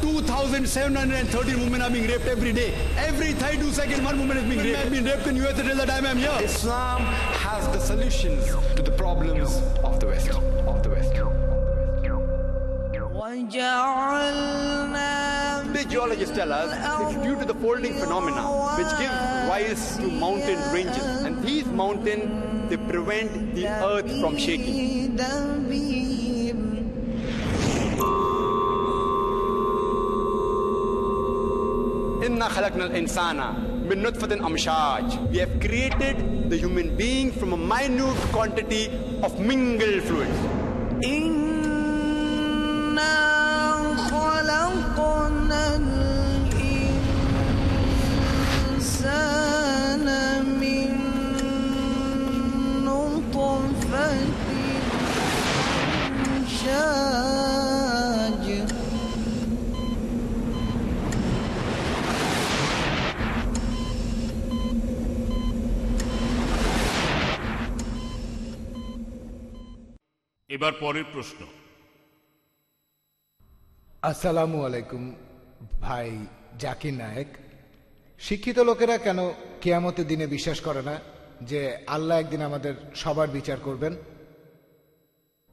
2,713 women are being raped every day. Every 32 seconds, one woman is being raped. I've been raped in US till the time I'm here. Islam has the solutions to the problems of the West. Of the West. The geologists tell us it's due to the folding phenomena which give rise to mountain ranges. And these mountains, they prevent the earth from shaking. Inna khalaqnal insana min nutfatin amshaj. We have created the human being from a minute quantity of mingled fluids. إنا এবার পরের প্রশ্ন। আসসালামু আলাইকুম ভাই জাকির নায়েক। শিক্ষিত লোকেরা কেন কেয়ামতের দিনে বিশ্বাস করে না যে আল্লাহ একদিন আমাদের সবার বিচার করবেন?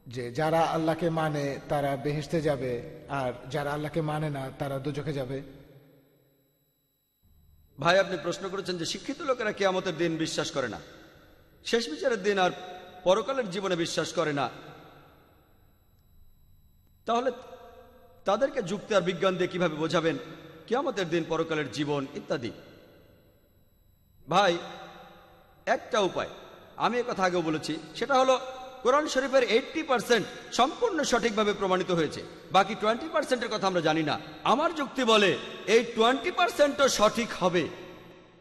যে যারা আল্লাহকে মানে তারা বেহেশতে যাবে আর যারা আল্লাহকে মানে না তারা দুচোখে যাবে? ভাই আপনি প্রশ্ন করেছেন যে শিক্ষিত লোকেরা কেয়ামতের দিন বিশ্বাস করে না। শেষ বিচারের দিন আর পরকালের জীবনে বিশ্বাস করে না। তাহলে তাদেরকে যুক্তি আর বিজ্ঞান দিয়ে কীভাবে বোঝাবেন? কেয়ামতের দিন, পরকালের জীবন ইত্যাদি। ভাই, একটা উপায়। আমি কথা আগেও বলেছি, সেটা হলো কোরআন শরীফের এইটটি পার্সেন্ট সম্পূর্ণ সঠিকভাবে প্রমাণিত হয়েছে। বাকি টোয়েন্টি পার্সেন্টের কথা আমরা জানি না। আমার যুক্তি বলে এই টোয়েন্টি পার্সেন্টও সঠিক হবে।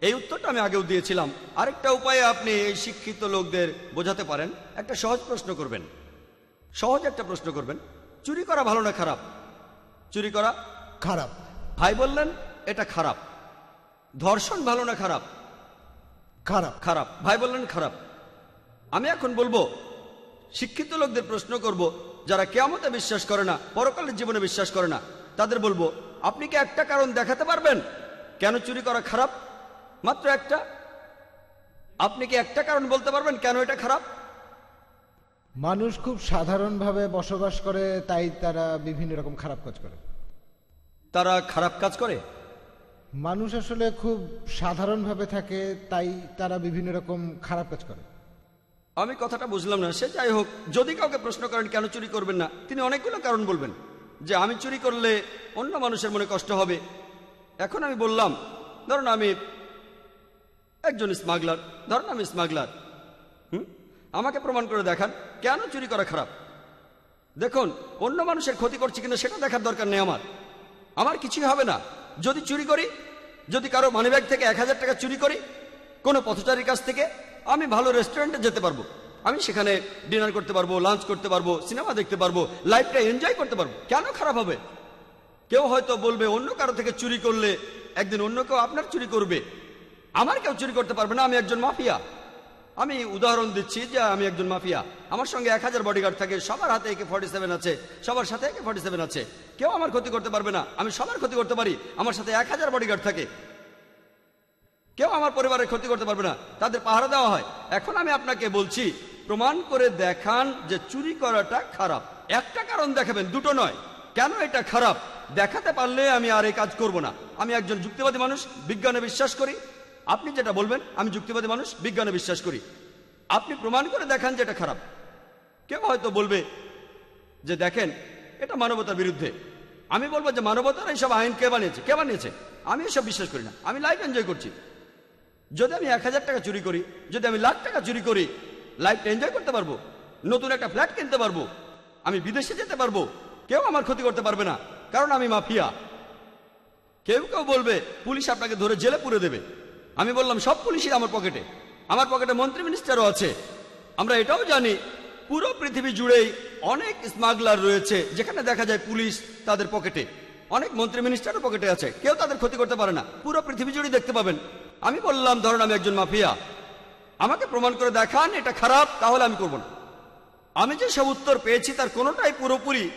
এই উত্তরটা আমি আগেও দিয়েছিলাম। আরেকটা উপায়ে আপনি এই শিক্ষিত লোকদের বোঝাতে পারেন। একটা সহজ প্রশ্ন করবেন। সহজ একটা প্রশ্ন করবেন। চুরি করা ভালো না খারাপ? চুরি করা খারাপ। ভাই বললেন এটা খারাপ। ধর্ষণ ভালো না খারাপ? খারাপ। খারাপ। ভাই বললেন খারাপ। আমি এখন বলব শিক্ষিত লোকদের প্রশ্ন করব যারা কেয়ামতে বিশ্বাস করে না পরকালের জীবনে বিশ্বাস করে না তাদের বলব আপনি কি একটা কারণ দেখাতে পারবেন? কেন চুরি করা খারাপ? মাত্র একটা। আপনি কি একটা কারণ বলতে পারবেন কেন এটা খারাপ? মানুষ খুব সাধারণভাবে বসবাস করে তাই তারা বিভিন্ন রকম খারাপ কাজ করে। তারা খারাপ কাজ করে? মানুষ আসলে খুব সাধারণভাবে থাকে তাই তারা বিভিন্ন রকম খারাপ কাজ করে। আমি কথাটা বুঝলাম না। সে যাই হোক যদি কাউকে প্রশ্ন করেন কেন চুরি করবেন না? তিনি অনেকগুলো কারণ বলবেন। যে আমি চুরি করলে অন্য মানুষের মনে কষ্ট হবে। এখন আমি বললাম ধরুন আমি একজন স্মাগলার ধরুন আমি স্মাগলার। আমাকে প্রমাণ করে দেখান, কেন চুরি করা খারাপ? দেখুন, অন্য মানুষের ক্ষতি করছি কিনা সেটা দেখার দরকার নেই আমার। আমার কিছুই হবে না। যদি চুরি করি, যদি কারও মানিব্যাগ থেকে এক হাজার টাকা চুরি করি, কোনো পথচারীর কাছ থেকে আমি ভালো রেস্টুরেন্টে যেতে পারব। আমি সেখানে ডিনার করতে পারব লাঞ্চ করতে পারব সিনেমা দেখতে পারব লাইফটা এনজয় করতে পারব। কেন খারাপ হবে? কেউ হয়তো বলবে, অন্য কারও থেকে চুরি করলে একদিন অন্য কেউ আপনার চুরি করবে। আমার কেউ চুরি করতে পারবে না, আমি একজন মাফিয়া। আমি উদাহরণ দিচ্ছি যে আমি একজন মাফিয়া। আমার সঙ্গে এক হাজার বডিগার্ড থাকে, সবার হাতে একে ফর্টি সেভেন আছে, সবার সাথে একে ফর্টি সেভেন আছে। কেউ আমার ক্ষতি করতে পারবে না, আমি সবার ক্ষতি করতে পারি, আমার সাথে এক হাজার বডিগার্ড থাকে। কেউ আমার পরিবারের ক্ষতি করতে পারবে না, তাদের পাহারা দেওয়া হয়। এখন আমি আপনাকে বলছি, প্রমাণ করে দেখান যে চুরি করাটা খারাপ। একটা কারণ দেখাবেন, দুটো নয়। কেন এটা খারাপ? দেখাতে পারলে আমি আর এই কাজ করব না। আমি একজন যুক্তিবাদী মানুষ, বিজ্ঞানে বিশ্বাস করি আপনি যেটা বলবেন, আমি যুক্তিবাদী মানুষ, বিজ্ঞানে বিশ্বাস করি। আপনি প্রমাণ করে দেখান যে এটা খারাপ। কেউ হয়তো বলবে যে দেখেন, এটা মানবতার বিরুদ্ধে। আমি বলব যে মানবতার এইসব আইন কে বানিয়েছে? কে বানিয়েছে? আমি এসব বিশ্বাস করি না। আমি লাইফ এনজয় করছি। যদি আমি এক হাজার টাকা চুরি করি, যদি আমি লাখ টাকা চুরি করি লাইফটা এনজয় করতে পারব? নতুন একটা ফ্ল্যাট কিনতে পারব? আমি বিদেশে যেতে পারব? কেউ আমার ক্ষতি করতে পারবে না, কারণ আমি মাফিয়া। কেউ কেউ বলবে, পুলিশ আপনাকে ধরে জেলে পুরে দেবে। আমি বললাম, সব পুলিশই আমার পকেটে। আমার পকেটে মন্ত্রী মিনিস্টারও আছে। আমরা এটাও জানি, পুরো পৃথিবী জুড়েই অনেক স্মাগলার রয়েছে, যেখানে দেখা যায় পুলিশ তাদের পকেটে। অনেক মন্ত্রী মিনিস্টারও পকেটে আছে, কেউ তাদের ক্ষতি করতে পারে না। পুরো পৃথিবী জুড়ে দেখতে পাবেন। আমি বললাম, ধরুন আমি একজন মাফিয়া, আমাকে প্রমাণ করে দেখান, এটা খারাপ, তাহলে আমি করব না। আমি যে সব উত্তর পেয়েছি, তার কোনোটাই পুরোপুরি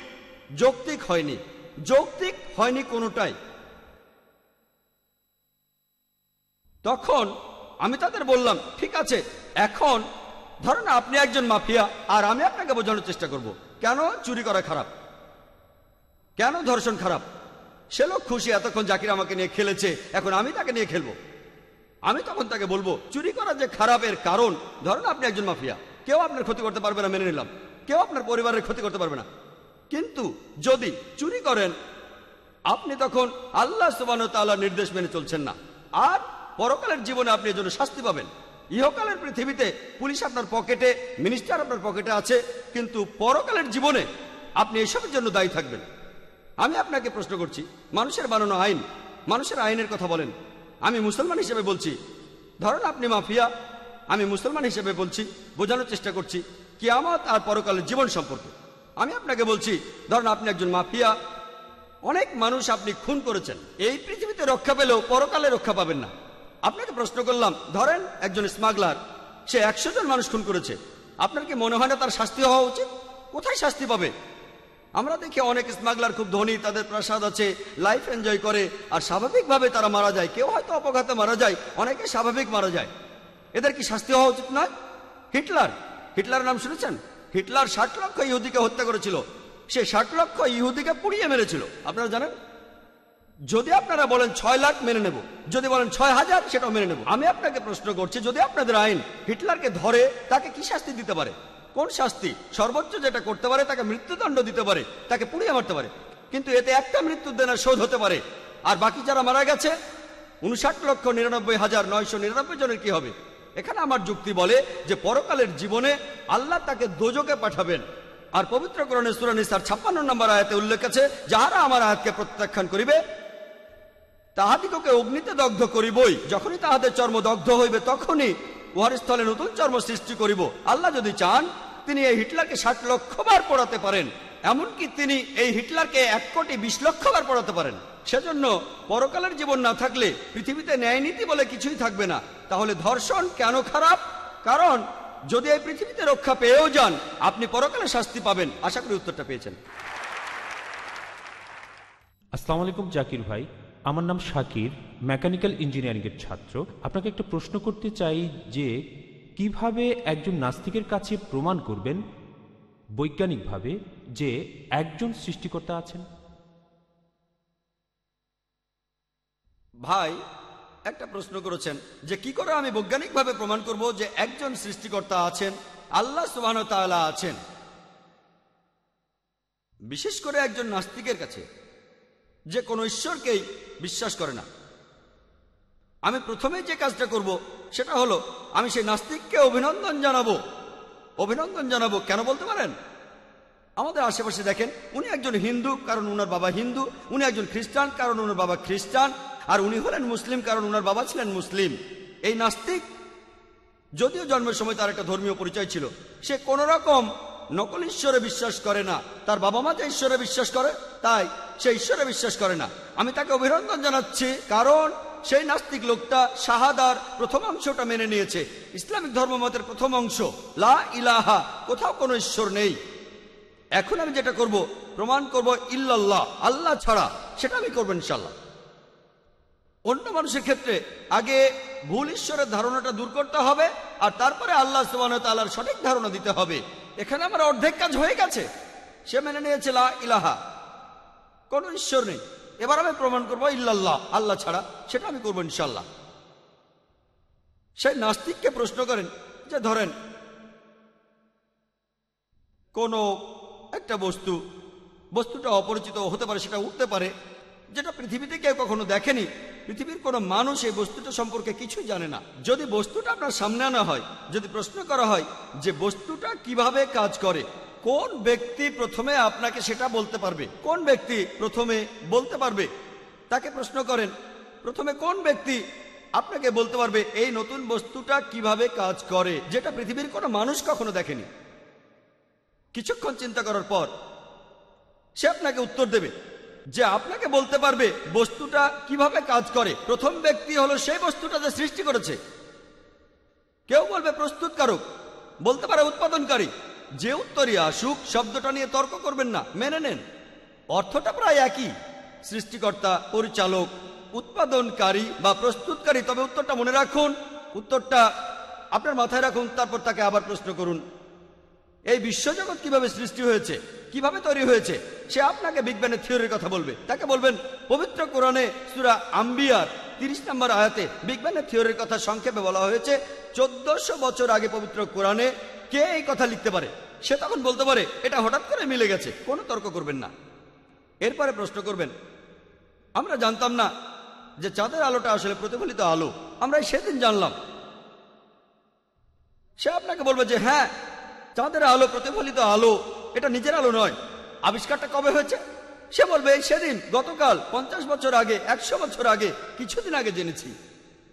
যৌক্তিক হয়নি। যৌক্তিক হয়নি কোনোটাই। তখন আমি তাদের বললাম, ঠিক আছে, এখন ধরেন আপনি একজন মাফিয়া আর আমি আপনাকে বোঝানোর চেষ্টা করব। কেন চুরি করা খারাপ? কেন ধর্ষণ খারাপ? সে লোক খুশি এতক্ষণ জাকির আমাকে নিয়ে খেলেছে, এখন আমি তাকে নিয়ে খেলব। আমি তখন তাকে বলব, চুরি করা যে খারাপের কারণ, ধরেন আপনি একজন মাফিয়া, কেউ আপনার ক্ষতি করতে পারবে না, মেনে নিলাম। কেউ আপনার পরিবারের ক্ষতি করতে পারবে না। কিন্তু যদি চুরি করেন, আপনি তখন আল্লাহ সুবান তাল্লাহ নির্দেশ মেনে চলছেন না। আর পরকালের জীবনে আপনি এজন্য শাস্তি পাবেন। ইহকালের পৃথিবীতে পুলিশ আপনার পকেটে মিনিস্টার আপনার পকেটে আছে, কিন্তু পরকালের জীবনে আপনি এসবের জন্য দায়ী থাকবেন। আমি আপনাকে প্রশ্ন করছি, মানুষের বানানো আইন, মানুষের আইনের কথা বলেন। আমি মুসলমান হিসেবে বলছি, ধরেন আপনি মাফিয়া, আমি মুসলমান হিসেবে বলছি, বোঝানোর চেষ্টা করছি, কিয়ামত আর পরকালের জীবন সম্পর্কে। আমি আপনাকে বলছি, ধরেন আপনি একজন মাফিয়া, অনেক মানুষ আপনি খুন করেছেন, এই পৃথিবীতে রক্ষা পেলেও পরকালে রক্ষা পাবেন না। আপনাকে প্রশ্ন করলাম, ধরেন একজন স্মাগলার সে একশো জন মানুষ খুন করেছে। আপনার কি মনে হয় না তার শাস্তি হওয়া উচিত? কোথায় শাস্তি পাবে? আমরা দেখি অনেক স্মাগলার খুব ধনী, তাদের প্রাসাদ আছে লাইফ এনজয় করে, আর স্বাভাবিকভাবে তারা মারা যায়। কেউ হয়তো অপঘাতে মারা যায়, অনেকে স্বাভাবিক মারা যায়। এদের কি শাস্তি হওয়া উচিত নয়? হিটলার হিটলার নাম শুনেছেন? হিটলার ষাট লক্ষ ইহুদিকে হত্যা করেছিল। সে ষাট লক্ষ ইহুদিকে পুড়িয়ে মেরেছিল। আপনারা জানেন? যদি আপনারা বলেন ছয় লাখ মেনে নেব, যদি বলেন ছয় হাজার, সেটাও মেনে নেব। আমি আপনাকে প্রশ্ন করছি, যদি আপনাদের আইন হিটলারকে ধরে, তাকে কি শাস্তি দিতে পারে? কোন শাস্তি? সর্বোচ্চ যেটা করতে পারে, তাকে মৃত্যুদণ্ড দিতে পারে, তাকে পুড়িয়ে মারতে পারে। কিন্তু এতে একটা মৃত্যুদণ্ডের শোধ হতে পারে। আর বাকি যারা মারা গেছে, উনষাট লক্ষ নিরানব্বই হাজার নয়শো নিরানব্বই জনের কি হবে? এখানে আমার যুক্তি বলে যে পরকালের জীবনে আল্লাহ তাকে দোজকে পাঠাবেন। আর পবিত্র করণে সুরানিসার ছাপ্পান্ন নম্বর আয়াতে উল্লেখ আছে, যাহারা আমার আয়াতকে প্রত্যাখ্যান করিবে তাহাদিগকে অগ্নিতে দগ্ধ করিবই। যখনই তাহাদের চর্ম দগ্ধ হইবে, তখনই উহার স্থলে নতুন চর্ম সৃষ্টি করিব। আল্লাহ যদি চান, তিনি এই হিটলারকে ষাট লক্ষ বার পড়াতে পারেন। এমনকি তিনি এই হিটলারকে এক কোটি বিশ লক্ষ বার পড়াতে পারেন। সেজন্য পরকালের জীবন না থাকলে পৃথিবীতে ন্যায় নীতি বলে কিছুই থাকবে না। তাহলে ধর্ষণ কেন খারাপ? কারণ যদি এই পৃথিবীতে রক্ষা পেয়েও যান, আপনি পরকালে শাস্তি পাবেন। আশা করি উত্তরটা পেয়েছেন। আসসালামু আলাইকুম, জাকির ভাই। আমার নাম শাকির, মেকানিক্যাল ইঞ্জিনিয়ারিংয়ের ছাত্র। আপনাকে একটা প্রশ্ন করতে চাই যে, কীভাবে একজন নাস্তিকের কাছে প্রমাণ করবেন বৈজ্ঞানিকভাবে যে একজন সৃষ্টিকর্তা আছেন? ভাই, একটা প্রশ্ন করেছেন যে, কি করে আমি বৈজ্ঞানিকভাবে প্রমাণ করব যে একজন সৃষ্টিকর্তা আছেন, আল্লাহ সুবাহ আছেন? বিশেষ করে একজন নাস্তিকের কাছে। যে কোনো ঈশ্বরকেই বিশ্বাস করে না। আমি প্রথমে যে কাজটা করব, সেটা হলো আমি সেই নাস্তিককে অভিনন্দন জানাব। অভিনন্দন জানাব কেন বলতে পারেন? আমাদের আশেপাশে দেখেন, উনি একজন হিন্দু, কারণ উনার বাবা হিন্দু, উনি একজন খ্রিস্টান, কারণ উনার বাবা খ্রিস্টান, আর উনি হলেন মুসলিম, কারণ উনার বাবা ছিলেন মুসলিম। এই নাস্তিক, যদিও জন্মের সময় তার একটা ধর্মীয় পরিচয় ছিল, সে কোন রকম নকল ঈশ্বরে বিশ্বাস করে না, তার বাবা মা যে ঈশ্বরে বিশ্বাস করে, তাই সে ঈশ্বরে বিশ্বাস করে না। আমি তাকে অভিনন্দন জানাচ্ছি, কারণ সেই নাস্তিক লোকটা শাহাদার প্রথম অংশটা মেনে নিয়েছে। ইসলামিক ধর্মমতের প্রথম অংশ, লা ইলাহা, কোথাও কোনো ঈশ্বর নেই। এখন আমি যেটা করব, প্রমাণ করব ইল্লাল্লাহ, আল্লাহ ছাড়া, সেটা আমি করব ইনশাল্লাহ অন্য মানুষের ক্ষেত্রে আগে ভুল ঈশ্বরের ধারণাটা দূর করতে হবে, আর তারপরে আল্লাহ সুবাহ তাল্লাহার সঠিক ধারণা দিতে হবে। এখানে আমার অর্ধেক কাজ হয়ে গেছে। সে মেনে নিয়েছে, লা ইলাহা। কোন ঈশ্বর নেই। এবার আমি প্রমাণ করব, ইল্লাল্লাহ, আল্লাহ ছাড়া সেটা আমি করব ইনশাল্লাহ সেই নাস্তিককে প্রশ্ন করেন যে, ধরেন, কোনো একটা বস্তু, বস্তুটা অপরিচিত হতে পারে, সেটা উঠতে পারে যেটা পৃথিবীতে কেউ কখনো দেখেনি, পৃথিবীর কোনো মানুষ এই বস্তুটা সম্পর্কে কিছুই জানে না। যদি বস্তুটা আপনার সামনে আনা হয়, যদি প্রশ্ন করা হয় যে বস্তুটা কীভাবে কাজ করে, কোন ব্যক্তি প্রথমে আপনাকে সেটা বলতে পারবে? কোন ব্যক্তি প্রথমে বলতে পারবে? তাকে প্রশ্ন করেন, প্রথমে কোন ব্যক্তি আপনাকে বলতে পারবে এই নতুন বস্তুটা কীভাবে কাজ করে? যেটা পৃথিবীর কোনো মানুষ কখনো দেখেনি। কিছুক্ষণ চিন্তা করার পর সে আপনাকে উত্তর দেবে। যে আপনাকে বলতে পারবে বস্তুটা কীভাবে কাজ করে। প্রথম ব্যক্তি হলো সেই বস্তুটা যে সৃষ্টি করেছে। কেউ বলবে প্রস্তুতকারক, বলতে পারে উৎপাদনকারী। যে উত্তরই আসুক, শব্দটা নিয়ে তর্ক করবেন না, মেনে নেন। অর্থটা প্রায় একই। সৃষ্টিকর্তা, পরিচালক, উৎপাদনকারী বা প্রস্তুতকারী, তবে উত্তরটা মনে রাখুন। উত্তরটা আপনার মাথায় রাখুন, তারপর তাকে আবার প্রশ্ন করুন। এই বিশ্বজগৎ কীভাবে সৃষ্টি হয়েছে, কীভাবে তৈরি হয়েছে, সে আপনাকে বিজ্ঞানের থিওরির কথা বলবে। তাকে বলবেন, পবিত্র কোরআনে সুরা আম্বিয়ার তিরিশ নম্বর আয়াতে বিজ্ঞানের থিওরির কথা সংক্ষেপে বলা হয়েছে, চোদ্দশো বছর আগে পবিত্র কোরআনে কে এই কথা লিখতে পারে? সে তখন বলতে পারে, এটা হঠাৎ করে মিলে গেছে, কোনো তর্ক করবেন না। এরপরে প্রশ্ন করবেন, আমরা জানতাম না যে চাঁদের আলোটা আসলে প্রতিফলিত আলো। আমরা সেদিন জানলাম। সে আপনাকে বলবে যে হ্যাঁ চাঁদের আলো, প্রতিফলিত আলো, এটা নিজের আলো নয়। আবিষ্কারটা কবে হয়েছে? সে বলবে, এই সেদিন, গতকাল, পঞ্চাশ বছর আগে, একশো বছর আগে, কিছুদিন আগে জেনেছি।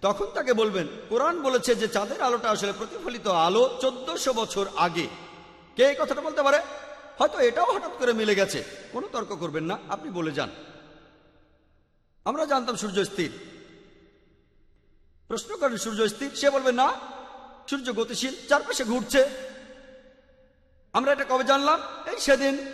তখন তাকে বলবেন, কোরআন বলেছে যে চাঁদের আলোটা আসলে প্রতিফলিত আলো চোদ্দশো বছর আগে। কে এই কথাটা বলতে পারে? হয়তো এটাও হঠাৎ করে মিলে গেছে। কোনো তর্ক করবেন না, আপনি বলে যান। আমরা জানতাম সূর্য স্থির। প্রশ্ন করেন, সূর্য স্থির? সে বলবে, না। সূর্য গতিশীল, চারপাশে ঘুরছে। আমরা এটা কবে জানলাম? এই সেদিন।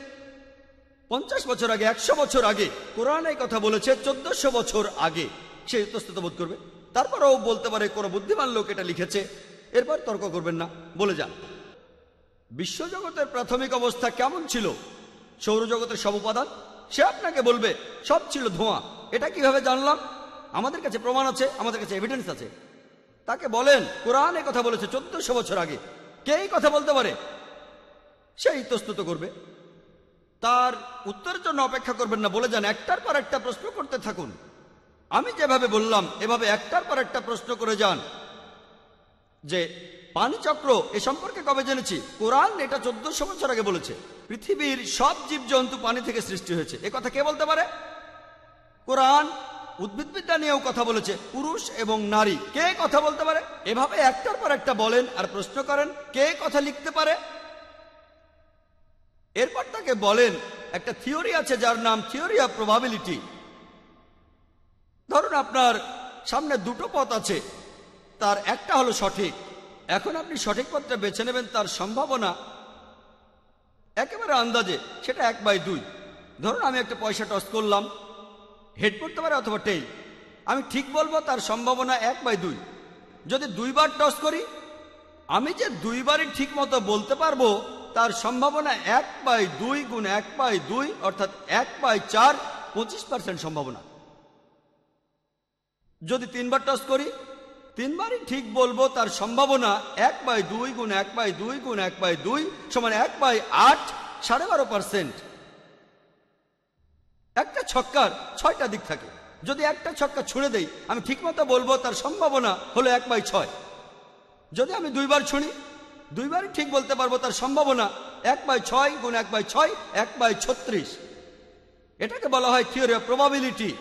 পঞ্চাশ বছর আগে, একশো বছর আগে, কোরআন এই কথা বলেছে, চোদ্দশো বছর আগে। সে ইতস্তত বোধ করবে। তারপরেও বলতে পারে, কোনো বুদ্ধিমান লোক এটা লিখেছে। এরপর তর্ক করবেন না। বলে যান। বিশ্বজগতের প্রাথমিক অবস্থা কেমন ছিল? সৌরজগতের সব উপাদান? সে আপনাকে বলবে, সব ছিল ধোঁয়া। এটা কীভাবে জানলাম? আমাদের কাছে প্রমাণ আছে, আমাদের কাছে এভিডেন্স আছে। তাকে বলেন, কোরআন এ কথা বলেছে চোদ্দশো বছর আগে। কে এই কথা বলতে পারে? সে ইতস্তুত করবে। তার উত্তরের জন্য অপেক্ষা করবেন না, বলে যান, একটার পর একটা প্রশ্ন করতে থাকুন। আমি যেভাবে বললাম, এভাবে একটার পর একটা প্রশ্ন করে যান। যে, পানিচক্র এ সম্পর্কে কবে জেনেছি? কোরআন এটা চোদ্দশো বছর আগে বলেছে। পৃথিবীর সব জীবজন্তু পানি থেকে সৃষ্টি হয়েছে। এ কথা কে বলতে পারে? কোরআন উদ্ভিদবিদ্যা নিয়েও কথা বলেছে। পুরুষ এবং নারী, কে কথা বলতে পারে? এভাবে একটার পর একটা বলেন আর প্রশ্ন করেন, কে কথা লিখতে পারে? এরপর তাকে বলেন, একটা থিওরি আছে যার নাম থিওরি অফ প্রবাবিলিটি। ধরুন আপনার সামনে দুটো পথ আছে, তার একটা হলো সঠিক। এখন আপনি সঠিক পথটা বেছে নেবেন তার সম্ভাবনা একেবারে আন্দাজে, সেটা এক বাই দুই। ধরুন আমি একটা পয়সা টস করলাম, হেড করতে পারে অথবা টেই আমি ঠিক বলব তার সম্ভাবনা এক বাই দুই। যদি দুইবার টস করি, আমি যে দুইবারই ঠিক মতো বলতে পারব তার সম্ভাবনা এক বাই দুই গুণ এক বাই দুই, অর্থাৎ এক বাই চার, পঁচিশ পার্সেন্ট সম্ভাবনা। যদি তিনবার টস করি, তিনবারই ঠিক বলব তার সম্ভাবনা এক বাই দুই গুণ এক বাই দুই গুণ এক বাই দুই সমান এক বাই আট, সাড়ে বারো পার্সেন্ট একটা ছক্কার ছয়টা দিক থাকে। যদি একটা ছক্কা ছুঁড়ে দেই, আমি ঠিকমতো বলব তার সম্ভাবনা হলো এক বাই ছয়। যদি আমি দুইবার ছুঁড়ি দুইবারই ঠিক বলতে পারব তার সম্ভাবনা। এক বাই ছয় গুণ এক বাই ছয়, এক বাই ছত্রিশ। এটাকে বলা হয় থিওরি অফ প্রবাবিলিটি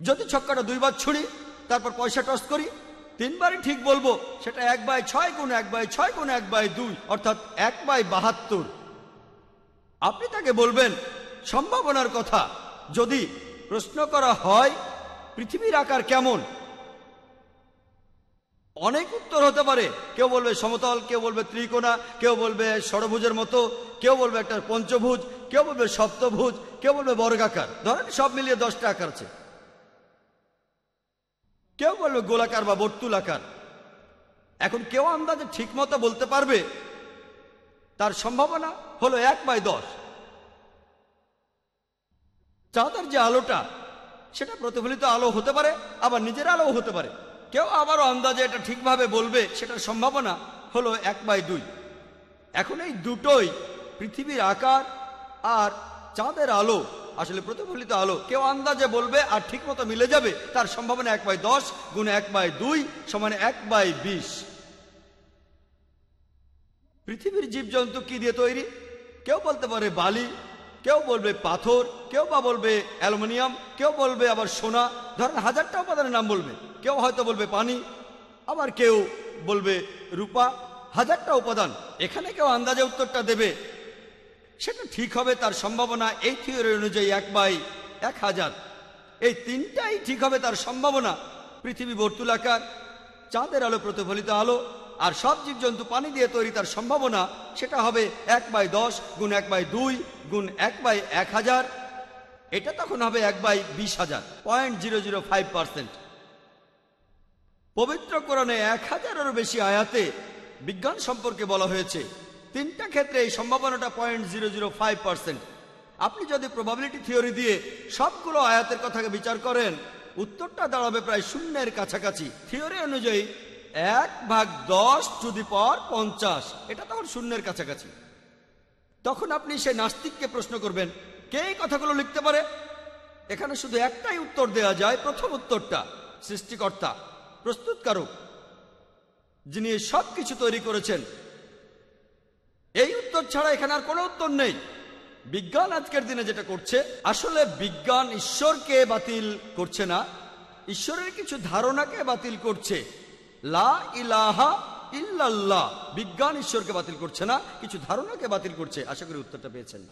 যদি ছক্কাটা দুইবার ছুঁড়ি, তারপর পয়সা টস করি, তিনবারই ঠিক বলব, সেটা এক বাই ছয় গুণ এক বাই ছয় গুণ এক বাই দুই, অর্থাৎ এক বাই বাহাত্তর। আপনি তাকে বলবেন, সম্ভাবনার কথা, যদি প্রশ্ন করা হয়, পৃথিবীর আকার কেমন? অনেক উত্তর হতে পারে। কেউ বলবে সমতল, কেউ বলবে ত্রিকোণা, কেউ বলবে ষড়ভুজের মতো, কেউ বলবে একটা পঞ্চভুজ, কেউ বলবে সপ্তভুজ, কেউ বলবে বর্গাকার। ধরেন সব মিলিয়ে দশটা আকার আছে। কেউ বলবে গোলাকার বা বর্তুল আকার এখন কেউ আন্দাজে ঠিক মতো বলতে পারবে, তার সম্ভাবনা হলো এক বাই দশ। চাঁদের যে আলোটা, সেটা প্রতিফলিত আলো হতে পারে, আবার নিজের আলো হতে পারে। কেউ আবারও আন্দাজে এটা ঠিকভাবে বলবে, সেটার সম্ভাবনা হলো এক বাই দুই। এখন এই দুটোই পৃথিবীর আকার আর চাঁদের আলো, আসলে প্রতিফলিত আলো, কেউ আন্দাজে বলবে আর ঠিক মতো মিলে যাবে, তার সম্ভাবনা এক বাই দশ গুণ এক বাই দুই সমান এক বাই বিশ। পৃথিবীর জীবজন্তু কি দিয়ে তৈরি? কেউ বলতে পারে বালি, কেউ বলবে পাথর, কেউ বা বলবে অ্যালুমিনিয়াম, কেউ বলবে আবার সোনা। ধরেন হাজারটা উপাদানের নাম বলবে। কেউ হয়তো বলবে পানি, আবার কেউ বলবে রূপা, হাজারটা উপাদান, এখানে কেউ আন্দাজে উত্তরটা দেবে। সেটা ঠিক হবে তার সম্ভাবনা এই থিওরি অনুযায়ী এক বাই এক হাজার। এই তিনটাই ঠিক হবে তার সম্ভাবনা। পৃথিবী বর্তুলাকার, চাঁদের আলো প্রতিফলিত আলো, আর সব জীবজন্তু পানি দিয়ে তৈরি তার সম্ভাবনা, সেটা হবে এক বাই দশ গুণ এক বাই দুই গুণ এক বাই এক হাজার। এটা তখন হবে এক বাই বিশ হাজার point zero zero five percent পবিত্র কোরআনে এক হাজারেরও বেশি আয়াতে বিজ্ঞান সম্পর্কে বলা হয়েছে, তিনটা ক্ষেত্রে এই সম্ভাবনাটা point zero zero five percent আপনি যদি প্রবাবিলিটি থিওরি দিয়ে সবগুলো আয়াতের কথাকে বিচার করেন, উত্তরটা দাঁড়াবে প্রায় শূন্যের কাছাকাছি। থিওরি অনুযায়ী এক ভাগ দশ টু দি পাওয়ার পঞ্চাশ, এটা তখন শূন্যের কাছাকাছি। তখন আপনি সে নাস্তিককে প্রশ্ন করবেন, কে এই কথাগুলো লিখতে পারে? এখানে শুধু একটাই উত্তর দেয়া যায়, প্রথম উত্তরটা, সৃষ্টিকর্তা। প্রস্তুতকারক যিনি সব কিছু তৈরি করেছেন। এই উত্তর ছাড়া এখানে আর কোনো উত্তর নেই। বিজ্ঞান আজকের দিনে যেটা করছে, আসলে বিজ্ঞান ঈশ্বরকে বাতিল করছে না, ঈশ্বরের কিছু ধারণাকে বাতিল করছে। লা ইলাহা ইল্লাল্লাহ, বিজ্ঞান ঈশ্বরকে বাতিল করছে না, কিছু ধারণাকে বাতিল করছে। আশা করি উত্তরটা পেয়েছেন।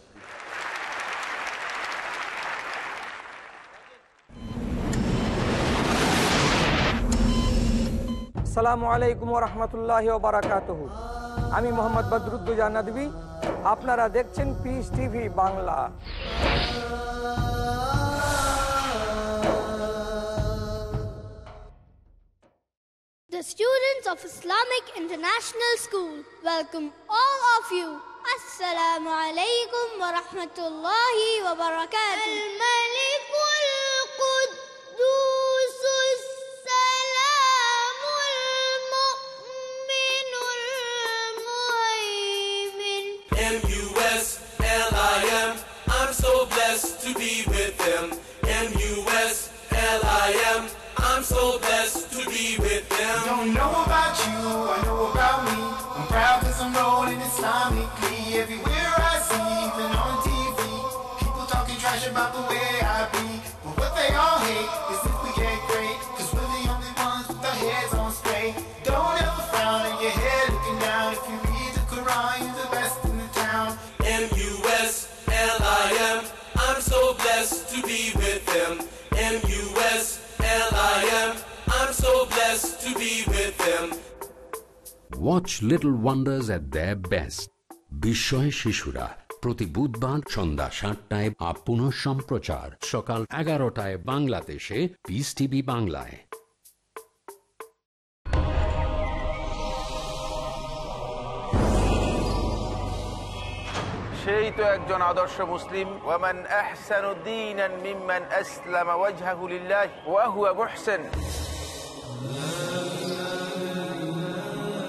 সালামু আলাইকুম রহমতুল্লাহ বারাকাতহ আমি মোহাম্মদ বদরুদ্দুজা নদী আপনারা দেখছেন Peace TV Bangla The students of Islamic International School welcome all of you. Assalamu alaikum wa rahmatullahi wa barakatuh. Watch little wonders at the best বিস্ময় শিশুরা প্রতি বুধবার সন্ধ্যা সাতটায় আপ পুনঃ সম্প্রচার সকাল এগারোটায় বাংলাদেশে পিস টিভি বাংলায়। সেই তো একজন আদর্শ মুসলিম। ওয়ামান আহসানু দীনান মিম্মান আসলামা ওয়াজহাহু লিল্লাহ ওয়া হুয়া মুহসিন।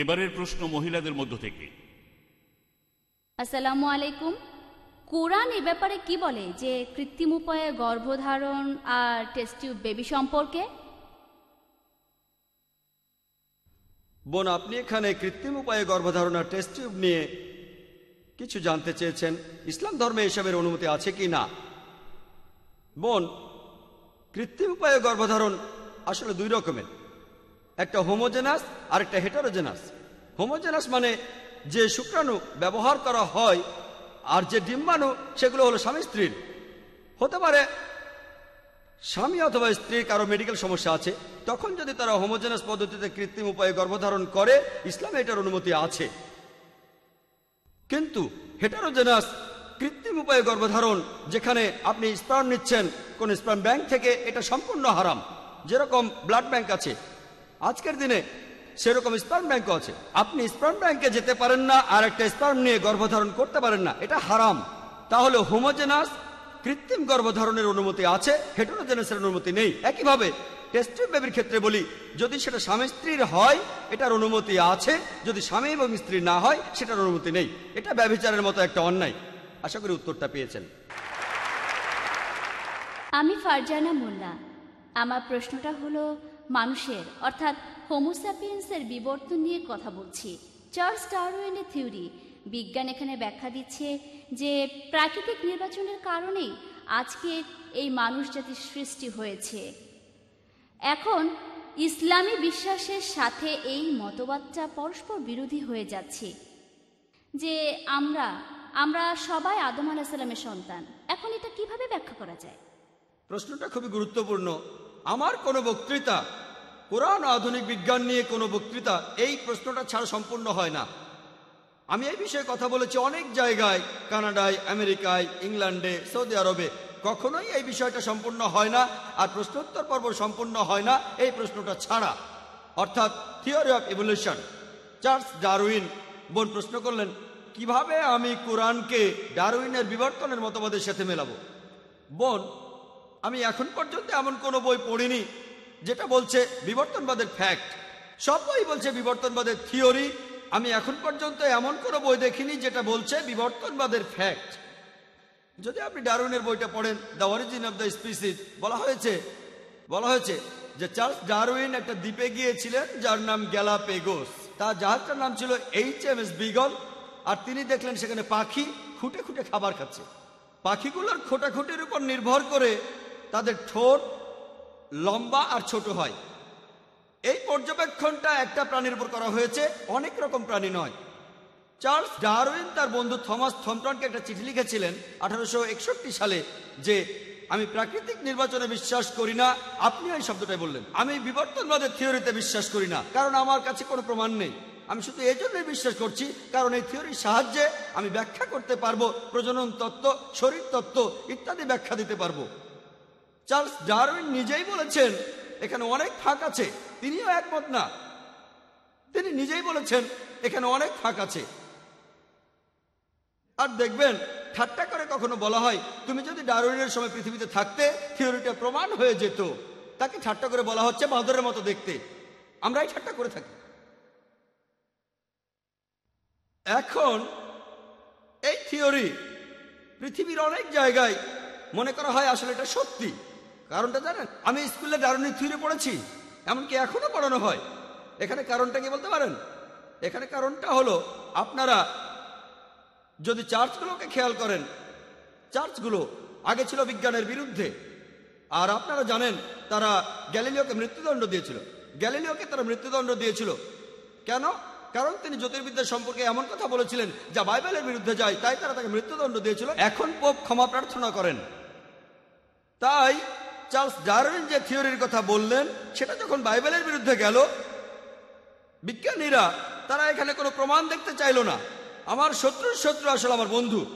এবারের প্রশ্ন মহিলাদের মধ্য থেকে। আসসালামু আলাইকুম। কোরআন এ ব্যাপারে কি বলে যে কৃত্রিম উপায়ে গর্ভধারণ আর টেস্ট টিউব বেবি সম্পর্কে? বোন আপনি এখানে কৃত্রিম উপায়ে গর্ভধারণ আর টিউব নিয়ে কিছু জানতে চেয়েছেন? ইসলাম ধর্মে এসবের অনুমতি আছে কি না? বোন কৃত্রিম উপায়ে গর্ভধারণ আসলে দুই রকমের। একটা হোমোজেনাস আর একটা হেটারোজেনাস হোমোজেনাস মানে যে শুক্রাণু ব্যবহার করা হয় আর যে ডিম্বাণু, সেগুলো হলো স্বামী স্ত্রীর। হতে পারে স্বামী অথবা স্ত্রীর কারও মেডিকেল সমস্যা আছে, তখন যদি তারা হোমোজেনাস পদ্ধতিতে কৃত্রিম উপায়ে গর্ভধারণ করে, ইসলামে এটার অনুমতি আছে। কিন্তু হেটারোজেনাস কৃত্রিম উপায়ে গর্ভধারণ, যেখানে আপনি স্পার্ম নিচ্ছেন, কোন স্পার্ম ব্যাংক থেকে, এটা সম্পূর্ণ হারাম। যেরকম ব্লাড ব্যাংক আছে আজকের দিনে সেরকম স্পার্ম ব্যাংকও আছে। আপনি স্পার্ম ব্যাংকে যেতে পারেন না, আর একটা স্পার্ম নিয়ে গর্ভধারণ করতে পারেন না, এটা হারাম। তাহলে হোমোজেনাস কৃত্রিম গর্ভধারণের অনুমতি আছে হেটারোজেনাসের অনুমতি নেই। একইভাবে টেস্টিভ বেবির ক্ষেত্রে বলি, যদি সেটা স্বামী স্ত্রীর হয়, এটার অনুমতি আছে, যদি স্বামী এবং স্ত্রী না হয়, সেটার অনুমতি নেই। এটা ব্যভিচারের মতো একটা অন্যায়। আশা করি উত্তরটা পেয়েছেন। আমি ফারজানা মোল্লা। আমার প্রশ্নটা হলো মানুষের, অর্থাৎ হোমোস্যাপিয়েন্সের বিবর্তন নিয়ে কথা বলছি। চার্লস ডারউইনের থিওরি, বিজ্ঞান এখানে ব্যাখ্যা দিচ্ছে যে প্রাকৃতিক নির্বাচনের কারণেই আজকে এই মানুষ জাতির সৃষ্টি হয়েছে। এখন ইসলামী বিশ্বাসের সাথে এই মতবাদটা পরস্পর বিরোধী হয়ে যাচ্ছে যে আমরা আমরা সবাই আদম আলাহিসাল্লামের সন্তান। এখন এটা কীভাবে ব্যাখ্যা করা যায়? প্রশ্নটা খুবই গুরুত্বপূর্ণ। আমার কোনো বক্তৃতা, কোরআন আধুনিক বিজ্ঞান নিয়ে কোনো বক্তৃতা, এই প্রশ্নটা ছাড়া সম্পূর্ণ হয় না। আমি এই বিষয়ে কথা বলেছি অনেক জায়গায়, কানাডায়, আমেরিকায়, ইংল্যান্ডে, সৌদি আরবে। কখনোই এই বিষয়টা সম্পূর্ণ হয় না আর প্রশ্নোত্তর পর্ব সম্পূর্ণ হয় না এই প্রশ্নটা ছাড়া। অর্থাৎ theory of evolution. Charles Darwin বোন প্রশ্ন করলেন, কীভাবে আমি কোরআনকে ডারউইনের বিবর্তনের মতবাদের সাথে মেলাবো? বোন আমি এখন পর্যন্ত এমন কোনো বই পড়িনি যেটা বলছে বিবর্তনবাদের ফ্যাক্ট সব বই বলছে বিবর্তনবাদের থিওরি আমি এখন পর্যন্ত এমন কোনো বই দেখিনি যেটা বলছে বিবর্তনবাদের ফ্যাক্ট যদি আপনি ডারউইনের বইটা পড়েন the origin of the species বলা হয়েছে বলা হয়েছে যে চার্লস ডারউইন একটা দ্বীপে গিয়েছিলেন যার নাম গ্যালাপেগোস। তার জাহাজটার নাম ছিল এইচ এম এস বিগল, আর তিনি দেখলেন সেখানে পাখি খুঁটে খুঁটে খাবার খাচ্ছে। পাখিগুলোর খোটাখুটির উপর নির্ভর করে তাদের ঠোঁট লম্বা আর ছোট হয়। এই পর্যবেক্ষণটা একটা প্রাণীর উপর করা হয়েছে, অনেক রকম প্রাণী নয়। চার্লস ডারউইন তার বন্ধু থমাস থমটনকে একটা চিঠি লিখেছিলেন আঠারোশো একষট্টি সালে যে, আমি প্রাকৃতিক নির্বাচনে বিশ্বাস করি না। আপনি এই শব্দটাই বললেন। আমি বিবর্তনবাদের থিওরিতে বিশ্বাস করি না, কারণ আমার কাছে কোনো প্রমাণ নেই। আমি শুধু এই জন্যই বিশ্বাস করছি, কারণ এই থিওরির সাহায্যে আমি ব্যাখ্যা করতে পারব, প্রজনন তত্ত্ব, শরীর তত্ত্ব ইত্যাদি ব্যাখ্যা দিতে পারব। চার্লস ডারউইন নিজেই বলেছেন, এখানে অনেক ফাঁক আছে। তিনিও একমত না। তিনি নিজেই বলেছেন, এখানে অনেক ফাঁক আছে। আর দেখবেন, ঠাট্টা করে কখনো বলা হয়, তুমি যদি ডারউইনের সময় পৃথিবীতে থাকতে, থিওরিটা প্রমাণ হয়ে যেত। তাকে ঠাট্টা করে বলা হচ্ছে বাঁদরের মতো দেখতে। আমরাই ঠাট্টা করে থাকি। এখন, এই থিওরি পৃথিবীর অনেক জায়গায় মনে করা হয় আসলে এটা সত্যি। কারণটা জানেন? আমি স্কুলে ডারুনিক থিওরি পড়েছি, এমনকি এখনও পড়ানো হয়। এখানে কারণটা কি বলতে পারেন? এখানে কারণটা হলো, আপনারা যদি চার্চগুলোকে খেয়াল করেন, চার্চগুলো আগে ছিল বিজ্ঞানের বিরুদ্ধে, আর আপনারা জানেন, তারা গ্যালিলিওকে মৃত্যুদণ্ড দিয়েছিল। গ্যালিলিওকে তারা মৃত্যুদণ্ড দিয়েছিল। কেন? কারণ তিনি জ্যোতির্বিদ্যা সম্পর্কে এমন কথা বলেছিলেন, যা বাইবেলের বিরুদ্ধে যায়, তাই তারা তাকে মৃত্যুদণ্ড দিয়েছিল। এখন পোপ ক্ষমা প্রার্থনা করেন। তাই চার্লস ডারউইন যে থিওরির কথা বললেন, সেটা যখন বাইবেলের বিরুদ্ধে গেল, বিজ্ঞানীরা, তারা এখানে কোনো প্রমাণ দেখতে চাইল না। আমার শত্রুর শত্রু আসলে আমার বন্ধু।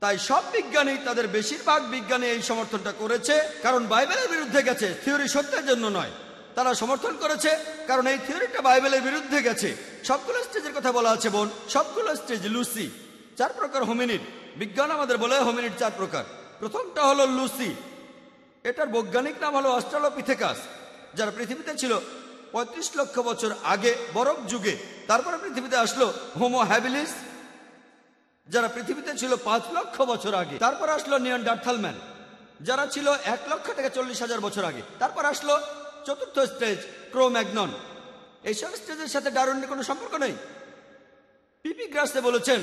তাই সব বিজ্ঞানী, তাদের বেশিরভাগ বিজ্ঞানী এই সমর্থনটা করেছে, কারণ বাইবেলের বিরুদ্ধে গেছে, থিওরি সত্যের জন্য নয়। তারা সমর্থন করেছে, কারণ এই থিওরিটা বাইবেলের বিরুদ্ধে গেছে। সবগুলো স্টেজের কথা বলা আছে, বোন। সবগুলো স্টেজ লুসি। চার প্রকার হোমিনিট বিজ্ঞান আমাদের বলে হোমিনিট চার প্রকার। প্রথমটা হলো লুসি। এটার বৈজ্ঞানিক নাম হলো অস্ট্রালোপিথেকাস, যারা পৃথিবীতে ছিল পঁয়ত্রিশ লক্ষ বছর আগে বরফ যুগে। তারপরে পৃথিবীতে আসলো হোমো হ্যাবিলিস, যারা পৃথিবীতে ছিল পাঁচ লক্ষ বছর আগে। তারপর আসলো নিয়ন ডার্থালম্যান যারা ছিল এক লক্ষ থেকে চল্লিশ হাজার বছর আগে। তারপর আসলো চতুর্থ স্টেজ, ক্রোম্যাগনন। এইসব স্টেজের সাথে ডারুনের কোনো সম্পর্ক নেই? পিপি গ্রাসে বলেছেন,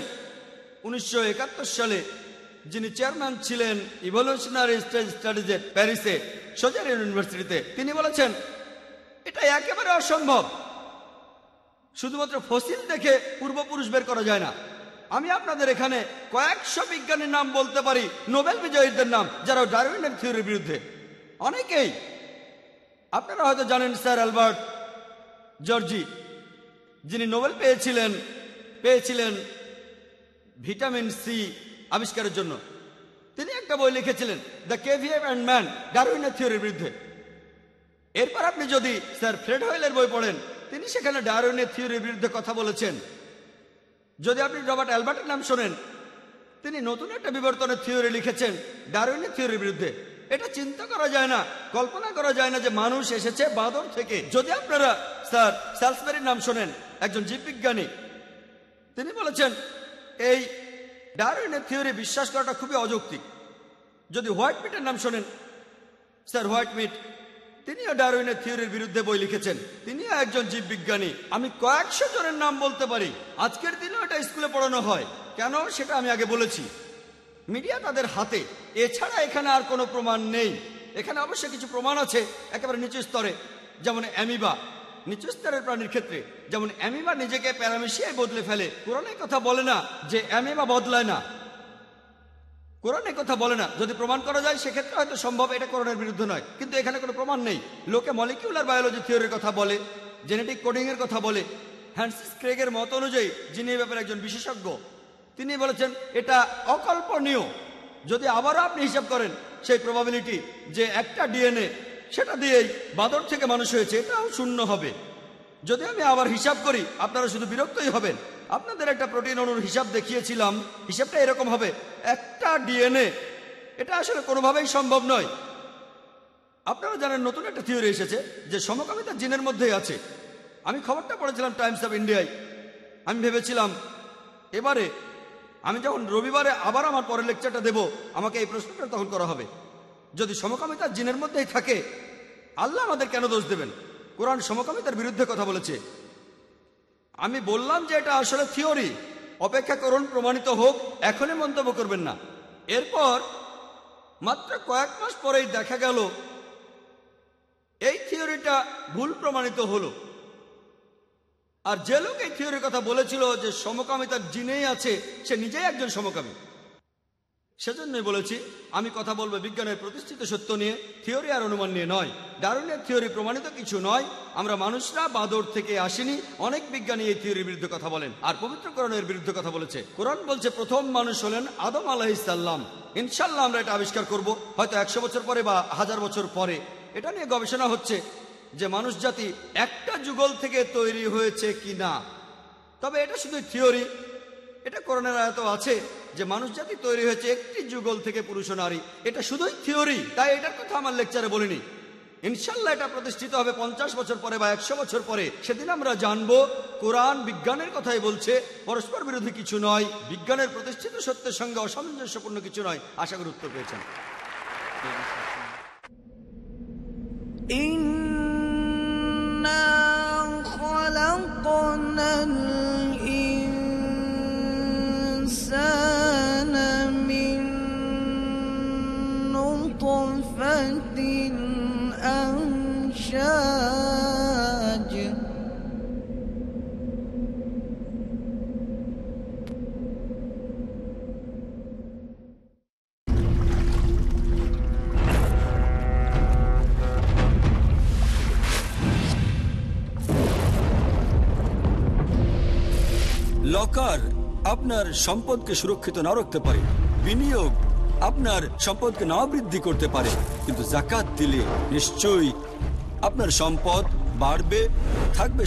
উনিশশো একাত্তর সালে যিনি চেয়ারম্যান ছিলেন ইভলিউশনারি স্টাডিজের প্যারিসে, সোজার ইউনিভার্সিটিতে, তিনি বলেছেন, এটা একেবারে অসম্ভব। শুধুমাত্র ফসিল দেখে পূর্বপুরুষ বের করা যায় না। আমি আপনাদের এখানে কয়েকশো বিজ্ঞানীর নাম বলতে পারি, নোবেল বিজয়ীদের নাম যারা ডারউইনের থিওরির বিরুদ্ধে। অনেকেই আপনারা হয়তো জানেন স্যার অ্যালবার্ট জর্জি, যিনি নোবেল পেয়েছিলেন পেয়েছিলেন ভিটামিন সি আবিষ্কারের জন্য। তিনি একটা বই লিখেছিলেন দ্য কেভিএম অ্যান্ড ম্যান ডারউইনের থিওরির বিরুদ্ধে। এরপর আপনি যদি স্যার ফ্রেড হয়েলের বই পড়েন, তিনি সেখানে ডারউইনের থিওরির বিরুদ্ধে কথা বলেছেন। যদি আপনি রবার্ট অ্যালবার্টের নাম শোনেন, তিনি নতুন একটা বিবর্তনের থিওরি লিখেছেন, ডারউইনের থিওরির বিরুদ্ধে। এটা চিন্তা করা যায় না, কল্পনা করা যায় না যে মানুষ এসেছে বাদর থেকে। যদি আপনারা স্যার স্যালসবেরির নাম শোনেন, একজন জীববিজ্ঞানী, তিনি বলেছেন, এই ডারউইনের থিওরি বিশ্বাস করাটা খুবই অযৌক্তিক। যদি হোয়াইট মিটের নাম শোনেন স্যার হোয়াইট মিট তিনিও ডারউইনের থিওরির বিরুদ্ধে বই লিখেছেন। তিনিও একজন জীববিজ্ঞানী। আমি কয়েকশো জনের নাম বলতে পারি। আজকের দিনেও এটা স্কুলে পড়ানো হয়। কেন? সেটা আমি আগে বলেছি। মিডিয়া তাদের হাতে। এছাড়া এখানে আর কোনো প্রমাণ নেই। এখানে অবশ্যই কিছু প্রমাণ আছে, একেবারে নিচু স্তরে। যেমন অ্যামিবা। নিচু স্তরের প্রাণীর ক্ষেত্রে, যেমন অ্যামিবা নিজেকে প্যারামেশিয়ায় বদলে ফেলে কোরআনের কথা বলে না যে অ্যামিবা বদলায় না। কোরআন কথা বলে না, যদি প্রমাণ করা যায়, সেক্ষেত্রে হয়তো সম্ভব এটা কোরআনের বিরুদ্ধে নয়। কিন্তু এখানে কোনো প্রমাণ নেই। লোকে মলিকিউলার বায়োলজি থিওরির কথা বলে জেনেটিক কোডিংয়ের কথা বলে। হ্যান্সিস ক্রেগের মত অনুযায়ী, যিনি এ ব্যাপারে একজন বিশেষজ্ঞ, তিনি বলেছেন, এটা অকল্পনীয়। যদি আবারও আপনি হিসাব করেন, সেই প্রবাবিলিটি যে একটা ডিএনএ সেটা দিয়েই বাদর থেকে মানুষ হয়েছে, এটাও শূন্য হবে। যদি আমি আবার হিসাব করি, আপনারা শুধু বিরক্তই হবেন। আপনাদের একটা প্রোটিন অণুর হিসাব দেখিয়েছিলাম, হিসাবটা এরকম হবে। একটা ডিএনএ, এটা আসলে কোনোভাবেই সম্ভব নয়। আপনারা জানেন, নতুন একটা থিওরি এসেছে যে সমকামিতা জিনের মধ্যেই আছে। আমি খবরটা পড়েছিলাম টাইমস অফ ইন্ডিয়ায়। আমি ভেবেছিলাম, এবারে আমি যখন রবিবারে আবার আমার পরের লেকচারটা দেব, আমাকে এই প্রশ্নটা তখন করা হবে। যদি সমকামিতা জিনের মধ্যেই থাকে, আল্লাহ আমাদের কেন দোষ দেবেন? কোরআন সমকামিতার বিরুদ্ধে কথা বলেছে। আমি বললাম যে এটা আসলে থিওরি, অপেক্ষা করুন, প্রমাণিত হোক, এখনই মন্তব্য করবেন না। এরপর মাত্র কয়েক মাস পরেই দেখা গেল, এই থিওরিটা ভুল প্রমাণিত হলো। আর যে লোক এই থিওরির কথা বলেছিল যে সমকামিতার জিনেই আছে, সে নিজেই একজন সমকামী। সেজন্যই বলেছি, আমি কথা বলব বিজ্ঞানের প্রতিষ্ঠিত সত্য নিয়ে, থিওরি আর অনুমান নিয়ে নয়। ডারুনের থিওরি প্রমাণিত কিছু নয়। আমরা মানুষরা বাদর থেকে আসেনি, অনেক বিজ্ঞানী এই থিওরির বিরুদ্ধে কথা বলেন। আর পবিত্র পবিত্রকরণের বিরুদ্ধে কথা বলেছে। কোরআন বলছে, প্রথম মানুষ হলেন আদম আলাহিসাল্লাম ইনশাল্লাহ আমরা এটা আবিষ্কার করব। হয়তো একশো বছর পরে বা হাজার বছর পরে। এটা নিয়ে গবেষণা হচ্ছে যে মানুষ জাতি একটা যুগল থেকে তৈরি হয়েছে কি না তবে এটা শুধু থিওরি। এটা করোনার আয়ত আছে। যে মানুষ জাতি তৈরি হয়েছে একটি যুগল থেকে পুরুষ ও নারী এটা শুধুই থিওরি তাই এটার কথা আমার লেকচারে বলিনি ইনশাল্লাহ এটা প্রতিষ্ঠিত হবে পঞ্চাশ বছর পরে বা একশো বছর পরে সেদিন আমরা জানবো কোরআন বিজ্ঞানের কথাই বলছে পরস্পর বিরোধী কিছু নয় বিজ্ঞানের প্রতিষ্ঠিত সত্যের সঙ্গে অসামঞ্জস্যপূর্ণ কিছু নয় আশা করি উত্তর পেয়েছেন إنا خلقنا আপনার সম্পদকে সুরক্ষিত না রাখতে পারে। বিনিয়োগ আপনার সম্পদকে না বৃদ্ধি করতে পারে। কিন্তু জাকাত দিলে নিশ্চয়ই আপনার সম্পদ বাড়বে, থাকবে